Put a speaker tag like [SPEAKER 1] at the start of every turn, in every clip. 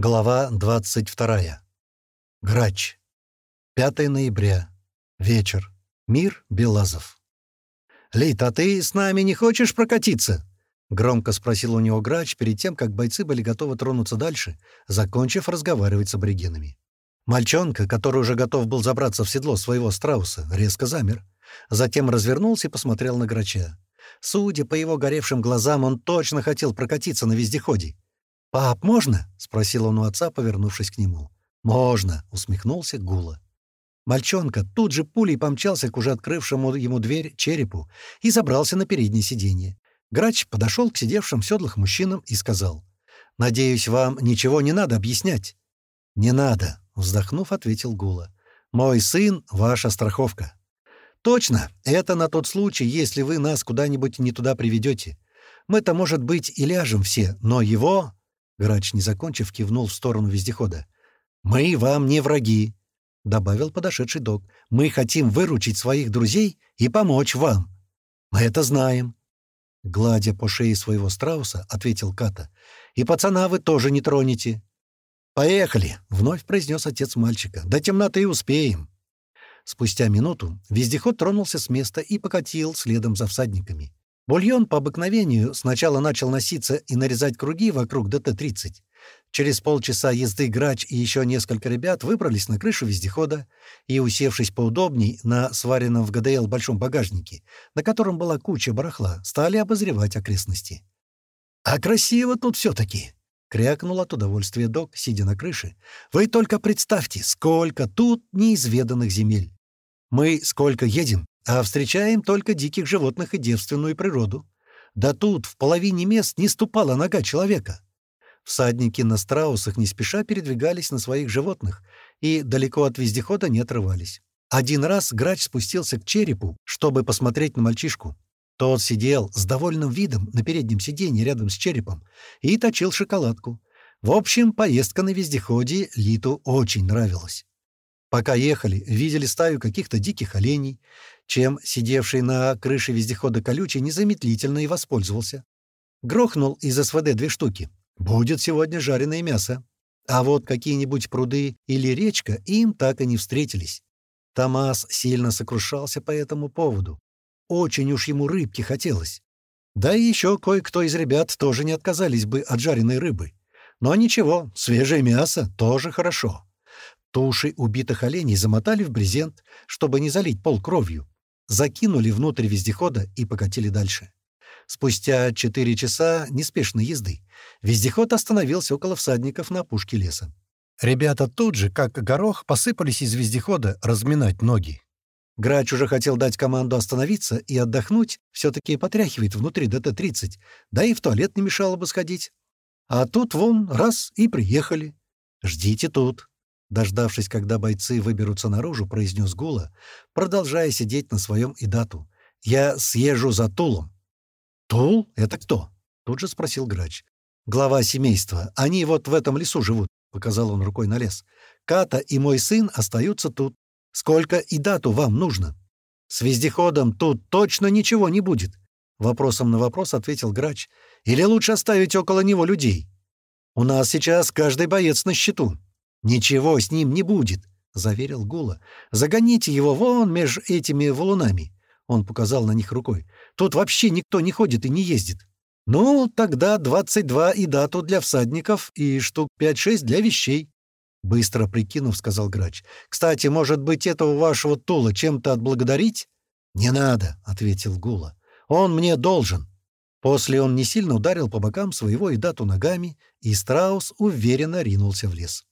[SPEAKER 1] Глава 22. Грач. 5 ноября. Вечер. Мир Белазов. «Лит, а ты с нами не хочешь прокатиться?» — громко спросил у него Грач перед тем, как бойцы были готовы тронуться дальше, закончив разговаривать с аборигенами. Мальчонка, который уже готов был забраться в седло своего страуса, резко замер. Затем развернулся и посмотрел на Грача. Судя по его горевшим глазам, он точно хотел прокатиться на вездеходе. «Пап, можно?» — спросил он у отца, повернувшись к нему. «Можно», — усмехнулся Гула. Мальчонка тут же пулей помчался к уже открывшему ему дверь черепу и забрался на переднее сиденье. Грач подошел к сидевшим в седлах мужчинам и сказал, «Надеюсь, вам ничего не надо объяснять». «Не надо», — вздохнув, ответил Гула. «Мой сын — ваша страховка». «Точно, это на тот случай, если вы нас куда-нибудь не туда приведете. Мы-то, может быть, и ляжем все, но его Грач, не закончив, кивнул в сторону вездехода. «Мы вам не враги», — добавил подошедший док. «Мы хотим выручить своих друзей и помочь вам. Мы это знаем». Гладя по шее своего страуса, ответил Ката. «И пацана вы тоже не тронете». «Поехали!» — вновь произнес отец мальчика. «До темноты успеем». Спустя минуту вездеход тронулся с места и покатил следом за всадниками. Бульон по обыкновению сначала начал носиться и нарезать круги вокруг ДТ-30. Через полчаса езды Грач и еще несколько ребят выбрались на крышу вездехода и, усевшись поудобней на сваренном в ГДЛ большом багажнике, на котором была куча барахла, стали обозревать окрестности. «А красиво тут все-таки!» — крякнул от удовольствия док, сидя на крыше. «Вы только представьте, сколько тут неизведанных земель! Мы сколько едем, а встречаем только диких животных и девственную природу. Да тут в половине мест не ступала нога человека. Всадники на страусах не спеша передвигались на своих животных и далеко от вездехода не отрывались. Один раз грач спустился к черепу, чтобы посмотреть на мальчишку. Тот сидел с довольным видом на переднем сиденье рядом с черепом и точил шоколадку. В общем, поездка на вездеходе Литу очень нравилась. Пока ехали, видели стаю каких-то диких оленей, чем сидевший на крыше вездехода колючий незамедлительно и воспользовался. Грохнул из СВД две штуки. Будет сегодня жареное мясо. А вот какие-нибудь пруды или речка им так и не встретились. Томас сильно сокрушался по этому поводу. Очень уж ему рыбки хотелось. Да и еще кое-кто из ребят тоже не отказались бы от жареной рыбы. Но ничего, свежее мясо тоже хорошо. Туши убитых оленей замотали в брезент, чтобы не залить пол кровью закинули внутрь вездехода и покатили дальше. Спустя четыре часа неспешной езды вездеход остановился около всадников на опушке леса. Ребята тут же, как горох, посыпались из вездехода разминать ноги. Грач уже хотел дать команду остановиться и отдохнуть, все-таки потряхивает внутри ДТ-30, да и в туалет не мешало бы сходить. А тут вон, раз, и приехали. Ждите тут. Дождавшись, когда бойцы выберутся наружу, произнес Гула, продолжая сидеть на своем идату. «Я съезжу за Тулом». «Тул? Это кто?» — тут же спросил Грач. «Глава семейства. Они вот в этом лесу живут», — показал он рукой на лес. «Ката и мой сын остаются тут. Сколько и дату вам нужно?» «С вездеходом тут точно ничего не будет», — вопросом на вопрос ответил Грач. «Или лучше оставить около него людей? У нас сейчас каждый боец на счету». «Ничего с ним не будет», — заверил Гула. «Загоните его вон меж этими валунами». Он показал на них рукой. «Тут вообще никто не ходит и не ездит». «Ну, тогда 22 и дату для всадников и штук 5-6 для вещей», — быстро прикинув, сказал Грач. «Кстати, может быть, этого вашего Тула чем-то отблагодарить?» «Не надо», — ответил Гула. «Он мне должен». После он не сильно ударил по бокам своего и дату ногами, и страус уверенно ринулся в лес.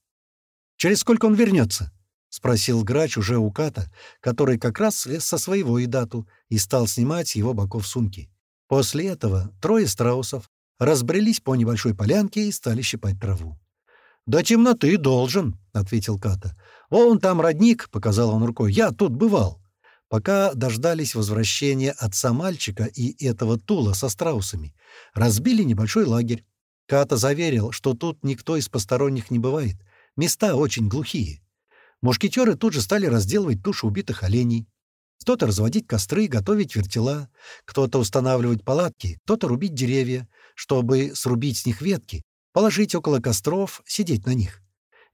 [SPEAKER 1] Через сколько он вернется?» — спросил грач уже у Ката, который как раз слез со своего идату и стал снимать его боков сумки. После этого трое страусов разбрелись по небольшой полянке и стали щипать траву. «До темноты должен», — ответил Ката. «Вон там родник», — показал он рукой. «Я тут бывал». Пока дождались возвращения отца мальчика и этого тула со страусами, разбили небольшой лагерь. Ката заверил, что тут никто из посторонних не бывает, Места очень глухие. Мушкетеры тут же стали разделывать туши убитых оленей. Кто-то разводить костры, готовить вертела, кто-то устанавливать палатки, кто-то рубить деревья, чтобы срубить с них ветки, положить около костров, сидеть на них.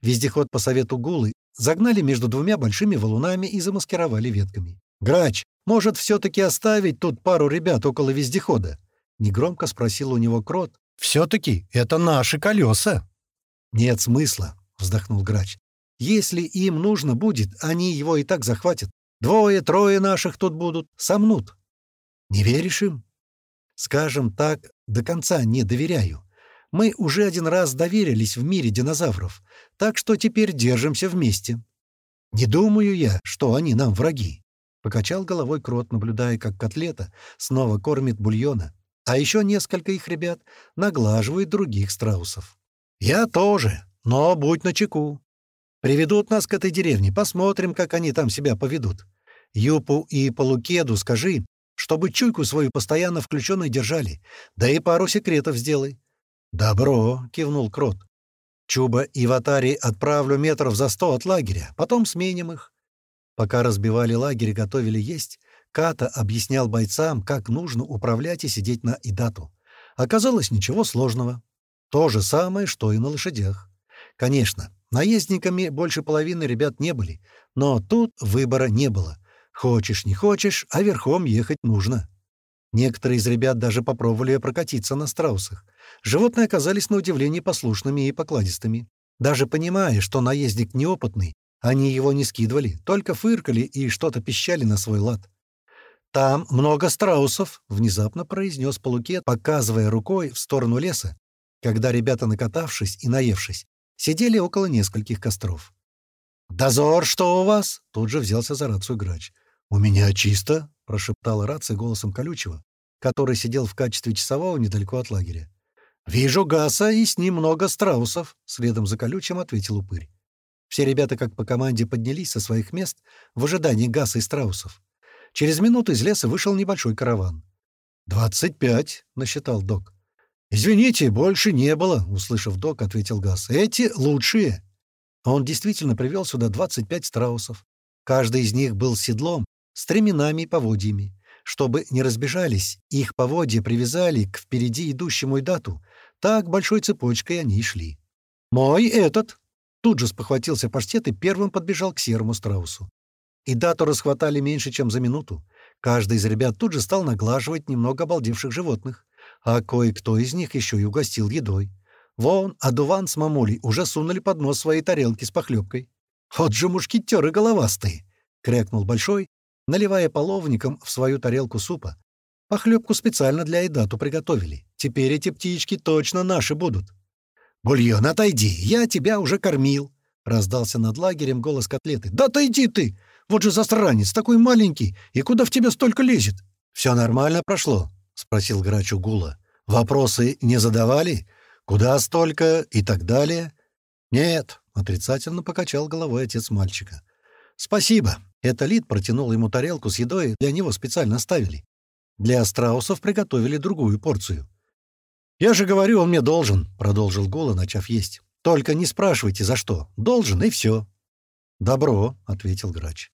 [SPEAKER 1] Вездеход по совету Гулы загнали между двумя большими валунами и замаскировали ветками. «Грач, может, все-таки оставить тут пару ребят около вездехода?» — негромко спросил у него Крот. «Все-таки это наши колеса!» «Нет смысла», — вздохнул Грач. «Если им нужно будет, они его и так захватят. Двое-трое наших тут будут, сомнут». «Не веришь им?» «Скажем так, до конца не доверяю. Мы уже один раз доверились в мире динозавров, так что теперь держимся вместе. Не думаю я, что они нам враги. Покачал головой крот, наблюдая, как котлета снова кормит бульона, а еще несколько их ребят наглаживают других страусов. «Я тоже, но будь начеку. Приведут нас к этой деревне, посмотрим, как они там себя поведут. Юпу и Полукеду скажи, чтобы чуйку свою постоянно включенной держали, да и пару секретов сделай. «Добро», — кивнул Крот. «Чуба и Ватари отправлю метров за сто от лагеря, потом сменим их». Пока разбивали лагерь и готовили есть, Ката объяснял бойцам, как нужно управлять и сидеть на Идату. Оказалось, ничего сложного. То же самое, что и на лошадях. Конечно, наездниками больше половины ребят не были, но тут выбора не было. Хочешь, не хочешь, а верхом ехать нужно. Некоторые из ребят даже попробовали прокатиться на страусах. Животные оказались на удивление послушными и покладистыми. Даже понимая, что наездник неопытный, они его не скидывали, только фыркали и что-то пищали на свой лад. «Там много страусов», — внезапно произнес Полукет, показывая рукой в сторону леса, когда ребята, накатавшись и наевшись, сидели около нескольких костров. «Дозор, что у вас?» — тут же взялся за рацию грач. «У меня чисто», — прошептала рация голосом колючего, который сидел в качестве часового недалеко от лагеря. «Вижу Гаса, и с ним много страусов», — следом за колючим ответил упырь. Все ребята, как по команде, поднялись со своих мест в ожидании Гаса и страусов. Через минуту из леса вышел небольшой караван. «Двадцать пять», — насчитал док. «Извините, больше не было», — услышав док, ответил Гас. «Эти лучшие». Он действительно привел сюда двадцать пять страусов. Каждый из них был седлом, стременами и поводьями. Чтобы не разбежались, их поводья привязали к впереди идущему дату. Так большой цепочкой они и шли. «Мой этот!» Тут же спохватился паштет и первым подбежал к серому страусу. И дату расхватали меньше, чем за минуту. Каждый из ребят тут же стал наглаживать немного обалдевших животных, а кое-кто из них еще и угостил едой. Вон, Адуван с мамулей уже сунули под нос свои тарелки с похлебкой. «Вот же мушкетеры головастые!» — крякнул Большой, наливая половником в свою тарелку супа. Похлебку специально для Эдату приготовили. Теперь эти птички точно наши будут. «Бульон, отойди, я тебя уже кормил!» — раздался над лагерем голос котлеты. «Да отойди ты! Вот же засранец, такой маленький, и куда в тебя столько лезет?» «Все нормально прошло?» — спросил грач у Гула. «Вопросы не задавали? Куда столько?» и так далее. «Нет», — отрицательно покачал головой отец мальчика. «Спасибо. Это Лид протянул ему тарелку с едой, для него специально оставили. Для страусов приготовили другую порцию. «Я же говорю, он мне должен», — продолжил Гола, начав есть. «Только не спрашивайте, за что. Должен, и все». «Добро», — ответил грач.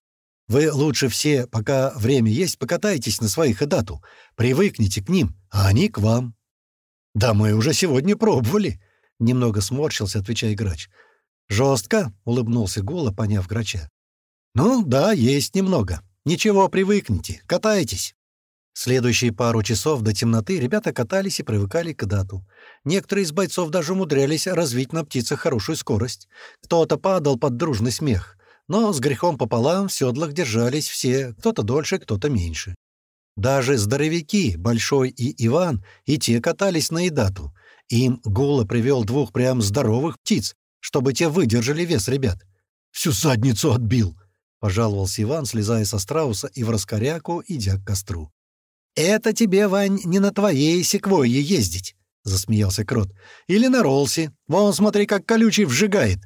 [SPEAKER 1] «Вы лучше все, пока время есть, покатайтесь на своих и дату. Привыкните к ним, а они к вам». «Да мы уже сегодня пробовали», — немного сморщился, отвечая грач. «Жестко?» — улыбнулся Гола, поняв грача. «Ну, да, есть немного. Ничего, привыкните. Катайтесь». Следующие пару часов до темноты ребята катались и привыкали к дату. Некоторые из бойцов даже умудрялись развить на птицах хорошую скорость. Кто-то падал под дружный смех. Но с грехом пополам в седлах держались все, кто-то дольше, кто-то меньше. Даже здоровяки, Большой и Иван, и те катались на Идату. Им Гула привел двух прям здоровых птиц, чтобы те выдержали вес ребят. «Всю задницу отбил!» — пожаловался Иван, слезая со страуса и в раскоряку, идя к костру. «Это тебе, Вань, не на твоей секвойе ездить», — засмеялся Крот. «Или на Ролсе. Вон, смотри, как колючий вжигает».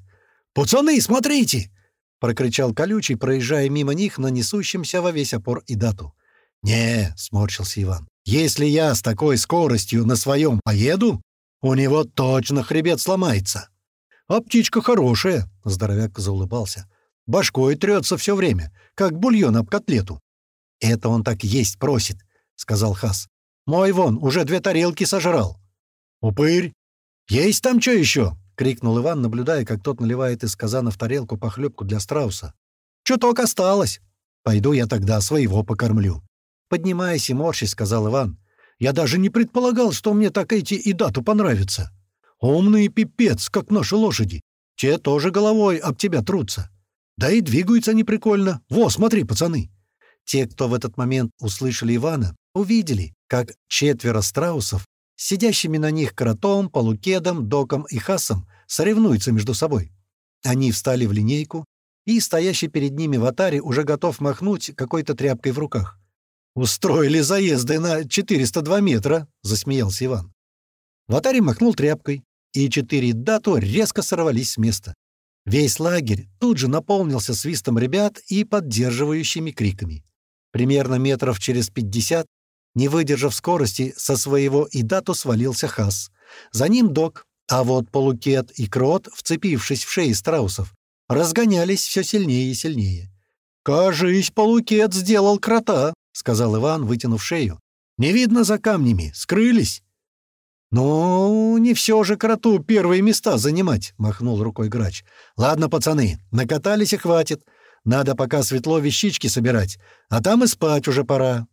[SPEAKER 1] «Пацаны, смотрите!» — прокричал колючий, проезжая мимо них на несущемся во весь опор и дату. «Не», — сморщился Иван, — «если я с такой скоростью на своем поеду, у него точно хребет сломается». «А птичка хорошая», — здоровяк заулыбался. Башкой трется все время, как бульон об котлету. «Это он так есть просит», — сказал Хас. «Мой вон уже две тарелки сожрал». «Упырь!» «Есть там что еще?» — крикнул Иван, наблюдая, как тот наливает из казана в тарелку похлебку для страуса. «Чуток осталось. Пойду я тогда своего покормлю». «Поднимайся морщись», — сказал Иван. «Я даже не предполагал, что мне так эти и дату понравятся. Умный пипец, как наши лошади. Те тоже головой об тебя трутся. Да и двигаются они прикольно. Во, смотри, пацаны!» Те, кто в этот момент услышали Ивана, увидели, как четверо страусов, сидящими на них кротом, полукедом, доком и хасом, соревнуются между собой. Они встали в линейку, и стоящий перед ними в атаре уже готов махнуть какой-то тряпкой в руках. «Устроили заезды на 402 метра!» — засмеялся Иван. Ватарь махнул тряпкой, и четыре дату резко сорвались с места. Весь лагерь тут же наполнился свистом ребят и поддерживающими криками. Примерно метров через пятьдесят, не выдержав скорости, со своего и дату свалился Хас. За ним док, а вот Полукет и Крот, вцепившись в шеи страусов, разгонялись все сильнее и сильнее. «Кажись, Полукет сделал крота», — сказал Иван, вытянув шею. «Не видно за камнями, скрылись». «Ну, не все же кроту первые места занимать», — махнул рукой грач. «Ладно, пацаны, накатались и хватит. Надо пока светло вещички собирать, а там и спать уже пора.